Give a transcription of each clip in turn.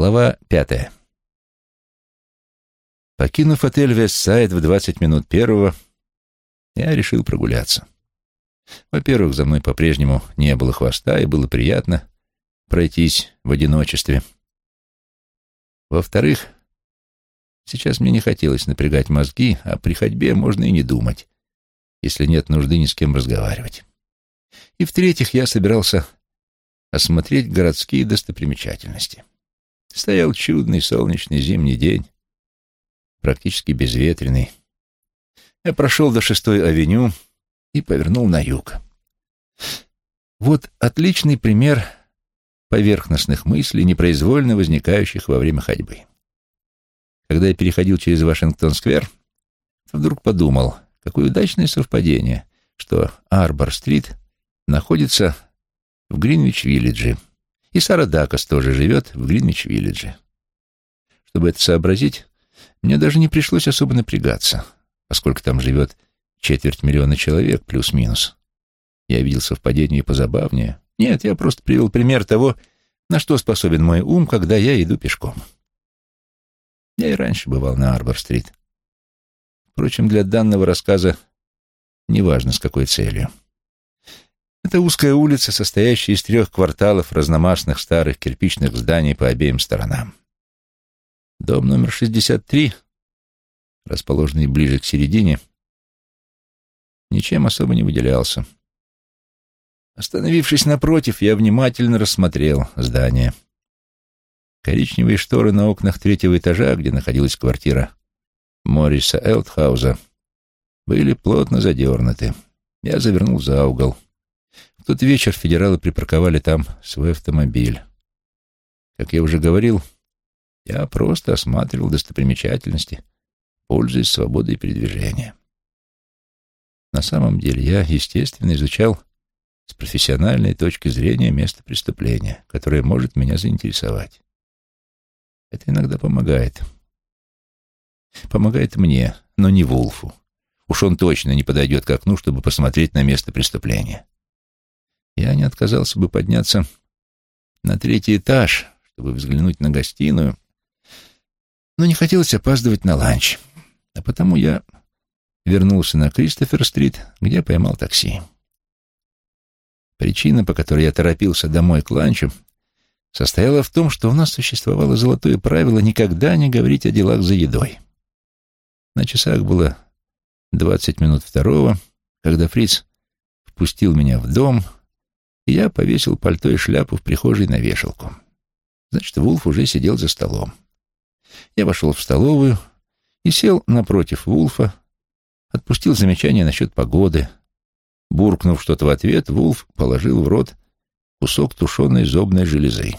Глава пятая. Покинув отель Вестсайд в двадцать минут первого, я решил прогуляться. Во-первых, за мной по-прежнему не было хвоста, и было приятно пройтись в одиночестве. Во-вторых, сейчас мне не хотелось напрягать мозги, а при ходьбе можно и не думать, если нет нужды ни с кем разговаривать. И в-третьих, я собирался осмотреть городские достопримечательности. Стоял чудный солнечный зимний день, практически безветренный. Я прошел до шестой авеню и повернул на юг. Вот отличный пример поверхностных мыслей, непроизвольно возникающих во время ходьбы. Когда я переходил через Вашингтон-сквер, то вдруг подумал, какое удачное совпадение, что Арбор-стрит находится в Гринвич-Виллидже, и Сара Дакас тоже живет в Гринвич-Виллидже. Чтобы это сообразить, мне даже не пришлось особо напрягаться, поскольку там живет четверть миллиона человек плюс-минус. Я видел совпадение позабавнее. Нет, я просто привел пример того, на что способен мой ум, когда я иду пешком. Я и раньше бывал на Арбор-стрит. Впрочем, для данного рассказа неважно, с какой целью. Это узкая улица, состоящая из трех кварталов разномастных старых кирпичных зданий по обеим сторонам. Дом номер 63, расположенный ближе к середине, ничем особо не выделялся. Остановившись напротив, я внимательно рассмотрел здание. Коричневые шторы на окнах третьего этажа, где находилась квартира Морриса Элтхауза, были плотно задернуты. Я завернул за угол. В тот вечер федералы припарковали там свой автомобиль. Как я уже говорил, я просто осматривал достопримечательности, пользуясь свободой передвижения. На самом деле я, естественно, изучал с профессиональной точки зрения место преступления, которое может меня заинтересовать. Это иногда помогает. Помогает мне, но не Вулфу. Уж он точно не подойдет к окну, чтобы посмотреть на место преступления я не отказался бы подняться на третий этаж, чтобы взглянуть на гостиную, но не хотелось опаздывать на ланч, а потому я вернулся на Кристофер-стрит, где поймал такси. Причина, по которой я торопился домой к ланчу, состояла в том, что у нас существовало золотое правило никогда не говорить о делах за едой. На часах было двадцать минут второго, когда Фриц впустил меня в дом — я повесил пальто и шляпу в прихожей на вешалку. Значит, Вулф уже сидел за столом. Я вошел в столовую и сел напротив Вулфа, отпустил замечание насчет погоды. Буркнув что-то в ответ, Вулф положил в рот кусок тушеной зобной железы.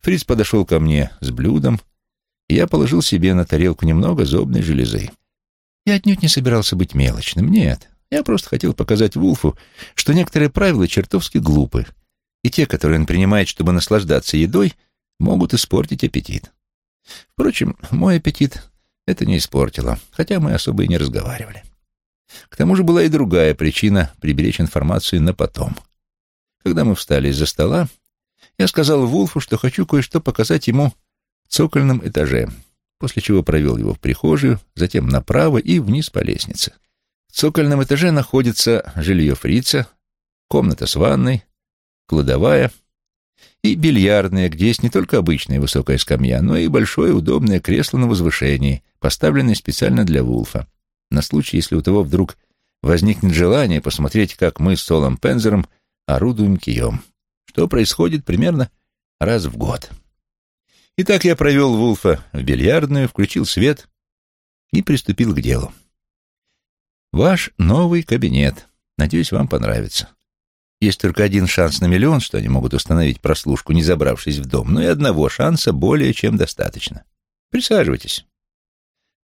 Фриц подошел ко мне с блюдом, и я положил себе на тарелку немного зобной железы. Я отнюдь не собирался быть мелочным, нет. Я просто хотел показать Вулфу, что некоторые правила чертовски глупы, и те, которые он принимает, чтобы наслаждаться едой, могут испортить аппетит. Впрочем, мой аппетит это не испортило, хотя мы особо и не разговаривали. К тому же была и другая причина приберечь информацию на потом. Когда мы встали из-за стола, я сказал Вулфу, что хочу кое-что показать ему в цокольном этаже, после чего провел его в прихожую, затем направо и вниз по лестнице. В цокольном этаже находится жилье фрица, комната с ванной, кладовая и бильярдная, где есть не только обычная высокая скамья, но и большое удобное кресло на возвышении, поставленное специально для Вулфа, на случай, если у того вдруг возникнет желание посмотреть, как мы с Солом Пензером орудуем кием, что происходит примерно раз в год. Итак, я провел Вулфа в бильярдную, включил свет и приступил к делу. Ваш новый кабинет. Надеюсь, вам понравится. Есть только один шанс на миллион, что они могут установить прослушку, не забравшись в дом, но и одного шанса более чем достаточно. Присаживайтесь.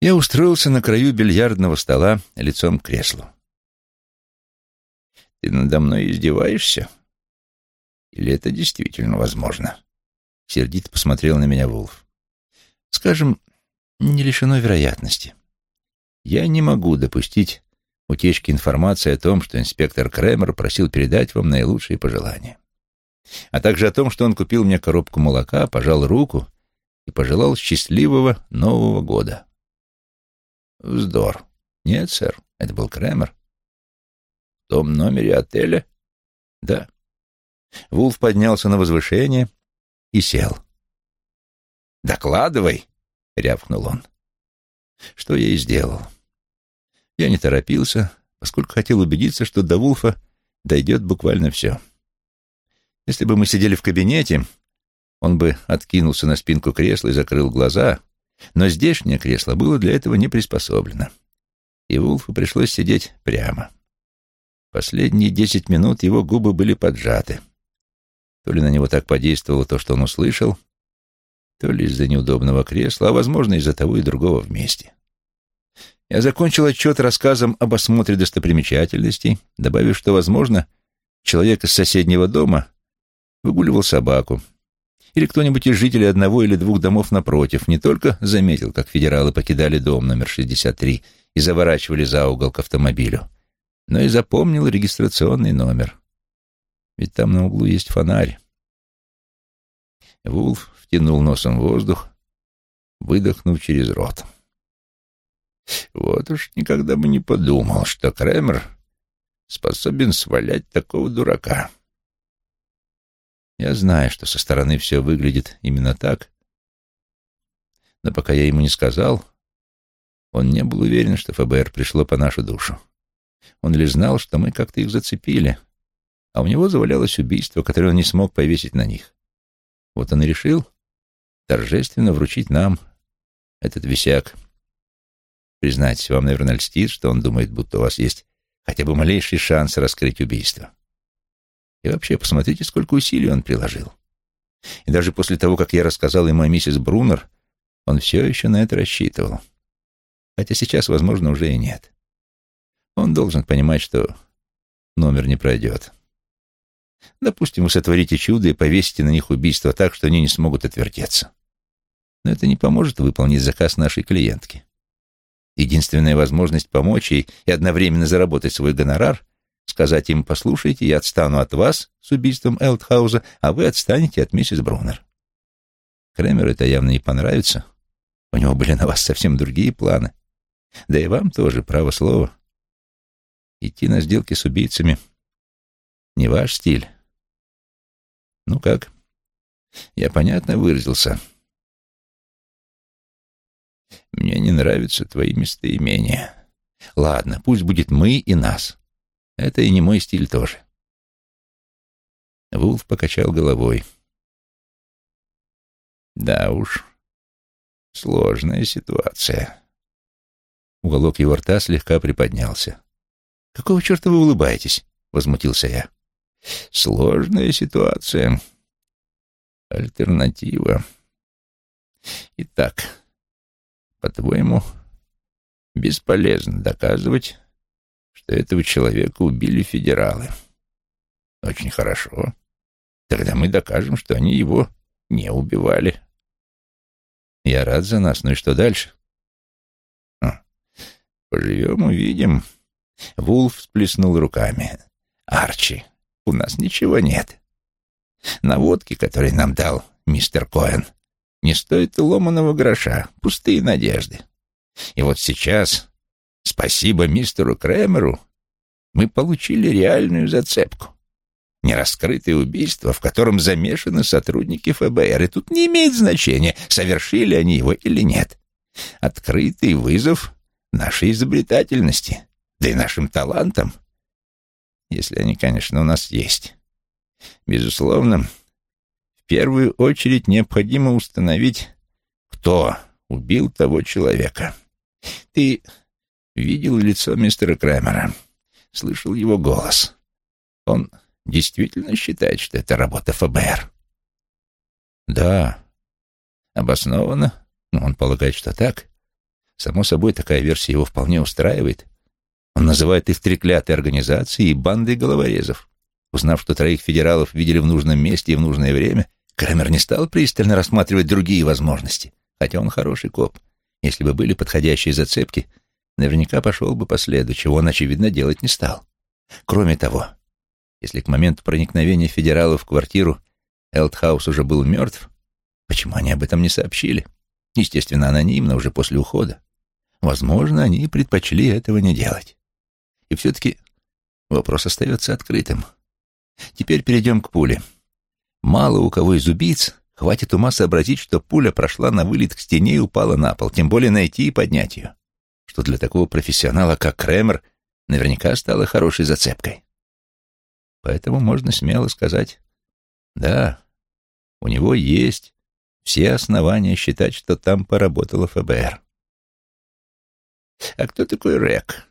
Я устроился на краю бильярдного стола лицом к креслу. Ты надо мной издеваешься? Или это действительно возможно? Сердито посмотрел на меня Вулф. Скажем, не лишено вероятности. Я не могу допустить утечки информации о том, что инспектор Кремер просил передать вам наилучшие пожелания. а также о том, что он купил мне коробку молока, пожал руку и пожелал счастливого Нового года. Вздор. Нет, сэр, это был Кремер. В том номере отеля? Да. Вулф поднялся на возвышение и сел. «Докладывай!» — рявкнул он. Что я и сделал. Я не торопился, поскольку хотел убедиться, что до Вулфа дойдет буквально все. Если бы мы сидели в кабинете, он бы откинулся на спинку кресла и закрыл глаза, но здешнее кресло было для этого не приспособлено, и Вулфу пришлось сидеть прямо. Последние десять минут его губы были поджаты. То ли на него так подействовало то, что он услышал, то ли из-за неудобного кресла, а, возможно, из-за того и другого вместе. Я закончил отчет рассказом об осмотре достопримечательностей, добавив, что, возможно, человек из соседнего дома выгуливал собаку, или кто-нибудь из жителей одного или двух домов напротив не только заметил, как федералы покидали дом номер 63 и заворачивали за угол к автомобилю, но и запомнил регистрационный номер. Ведь там на углу есть фонарь. Вулф втянул носом воздух, выдохнув через рот. Вот уж никогда бы не подумал, что Кремер способен свалять такого дурака. Я знаю, что со стороны все выглядит именно так, но пока я ему не сказал, он не был уверен, что ФБР пришло по нашу душу. Он лишь знал, что мы как-то их зацепили, а у него завалялось убийство, которое он не смог повесить на них. Вот он и решил торжественно вручить нам этот висяк. Признайтесь, вам, наверное, льстит, что он думает, будто у вас есть хотя бы малейший шанс раскрыть убийство. И вообще, посмотрите, сколько усилий он приложил. И даже после того, как я рассказал ему о миссис Брунер, он все еще на это рассчитывал. Хотя сейчас, возможно, уже и нет. Он должен понимать, что номер не пройдет. Допустим, вы сотворите чудо и повесите на них убийство так, что они не смогут отвертеться. Но это не поможет выполнить заказ нашей клиентки. Единственная возможность помочь ей и одновременно заработать свой гонорар — сказать им, послушайте, я отстану от вас с убийством Элтхауза, а вы отстанете от миссис Брунер. Кремеру это явно не понравится. У него были на вас совсем другие планы. Да и вам тоже, право слово. Идти на сделки с убийцами — не ваш стиль. Ну как? Я понятно выразился. Мне не нравятся твои местоимения. Ладно, пусть будет мы и нас. Это и не мой стиль тоже. Вулф покачал головой. Да уж, сложная ситуация. Уголок его рта слегка приподнялся. «Какого черта вы улыбаетесь?» — возмутился я. «Сложная ситуация. Альтернатива. Итак, по-твоему, бесполезно доказывать, что этого человека убили федералы. Очень хорошо. Тогда мы докажем, что они его не убивали. Я рад за нас, ну и что дальше? Хм. Поживем, увидим. Вулф всплеснул руками. Арчи, у нас ничего нет. Наводки, которые нам дал мистер Коэн, не стоит и ломаного гроша, пустые надежды. И вот сейчас, спасибо мистеру Кремеру, мы получили реальную зацепку. Нераскрытое убийство, в котором замешаны сотрудники ФБР, и тут не имеет значения, совершили они его или нет. Открытый вызов нашей изобретательности, да и нашим талантам, если они, конечно, у нас есть. Безусловно, первую очередь необходимо установить, кто убил того человека. Ты видел лицо мистера Крэмера, слышал его голос. Он действительно считает, что это работа ФБР? Да. Обоснованно? Ну, он полагает, что так. Само собой, такая версия его вполне устраивает. Он называет их треклятой организацией и бандой головорезов. Узнав, что троих федералов видели в нужном месте и в нужное время, Крамер не стал пристально рассматривать другие возможности, хотя он хороший коп. Если бы были подходящие зацепки, наверняка пошел бы по следу, чего он, очевидно, делать не стал. Кроме того, Если к моменту проникновения федералов в квартиру Элтхаус уже был мертв, почему они об этом не сообщили? Естественно, анонимно, уже после ухода. Возможно, они предпочли этого не делать. И все-таки вопрос остается открытым. Теперь перейдем к пуле. Мало у кого из убийц хватит ума сообразить, что пуля прошла на вылет к стене и упала на пол, тем более найти и поднять ее, что для такого профессионала, как Кремер, наверняка стало хорошей зацепкой. Поэтому можно смело сказать, да, у него есть все основания считать, что там поработала ФБР. А кто такой Рек,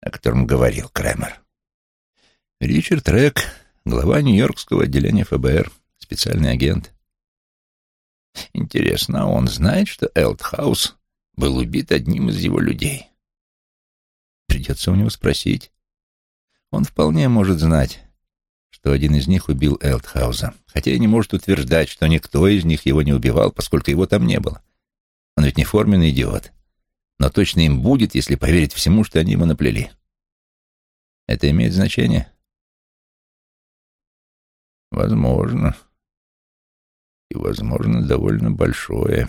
о котором говорил Кремер? Ричард Рек, глава Нью-Йоркского отделения ФБР, специальный агент. Интересно, а он знает, что Элтхаус был убит одним из его людей? Придется у него спросить. Он вполне может знать, что один из них убил Элтхауза, хотя и не может утверждать, что никто из них его не убивал, поскольку его там не было. Он ведь не форменный идиот, но точно им будет, если поверить всему, что они ему наплели. Это имеет значение? Возможно. И, возможно, довольно большое.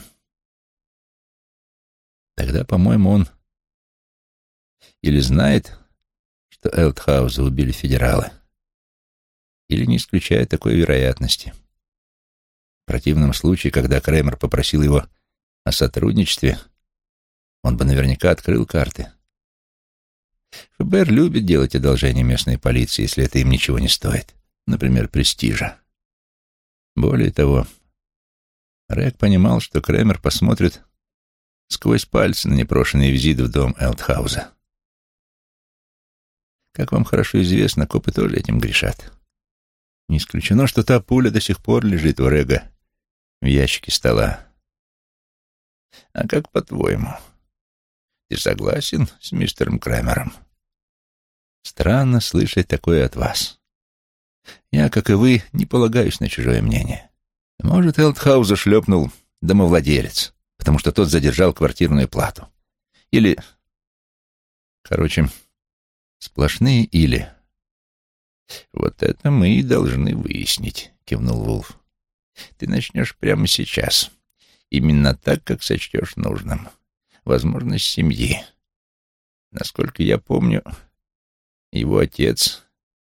Тогда, по-моему, он или знает, что Элтхауза убили федералы, или не исключает такой вероятности. В противном случае, когда Кремер попросил его о сотрудничестве, он бы наверняка открыл карты. ФБР любит делать одолжение местной полиции, если это им ничего не стоит, например, престижа. Более того, Рэг понимал, что Кремер посмотрит сквозь пальцы на непрошенный визит в дом Элтхауза. Как вам хорошо известно, копы тоже этим грешат. Не исключено, что та пуля до сих пор лежит у Рега в ящике стола. А как по-твоему? Ты согласен с мистером Крэмером? Странно слышать такое от вас. Я, как и вы, не полагаюсь на чужое мнение. Может, Элтхауза шлепнул домовладелец, потому что тот задержал квартирную плату. Или... Короче, сплошные «или». «Вот это мы и должны выяснить», — кивнул Вулф. «Ты начнешь прямо сейчас. Именно так, как сочтешь нужным. Возможно, с семьи. Насколько я помню, его отец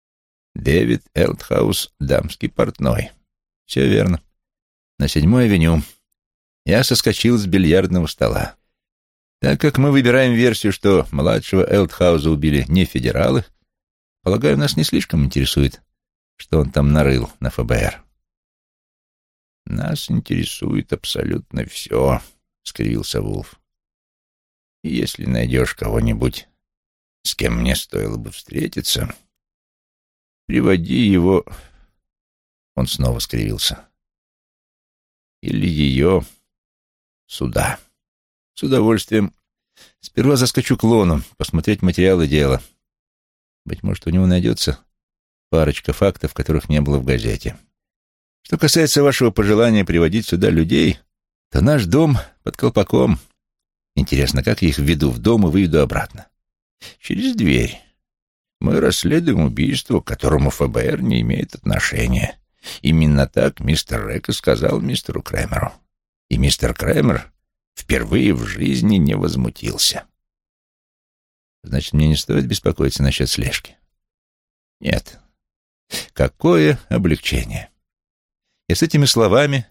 — Дэвид Элтхаус, дамский портной. Все верно. На седьмой авеню. Я соскочил с бильярдного стола. Так как мы выбираем версию, что младшего Элтхауза убили не федералы, Полагаю, нас не слишком интересует, что он там нарыл на ФБР. Нас интересует абсолютно все, — скривился Вулф. Если найдешь кого-нибудь, с кем мне стоило бы встретиться, приводи его... Он снова скривился. Или ее сюда. С удовольствием. Сперва заскочу к Лону, посмотреть материалы дела. — быть может, у него найдется парочка фактов, которых не было в газете. Что касается вашего пожелания приводить сюда людей, то наш дом под колпаком. Интересно, как я их введу в дом и выведу обратно? Через дверь. Мы расследуем убийство, к которому ФБР не имеет отношения. Именно так мистер Река сказал мистеру Крэмеру. И мистер Крэмер впервые в жизни не возмутился. Значит, мне не стоит беспокоиться насчет слежки? Нет. Какое облегчение. И с этими словами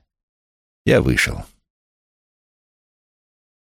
я вышел.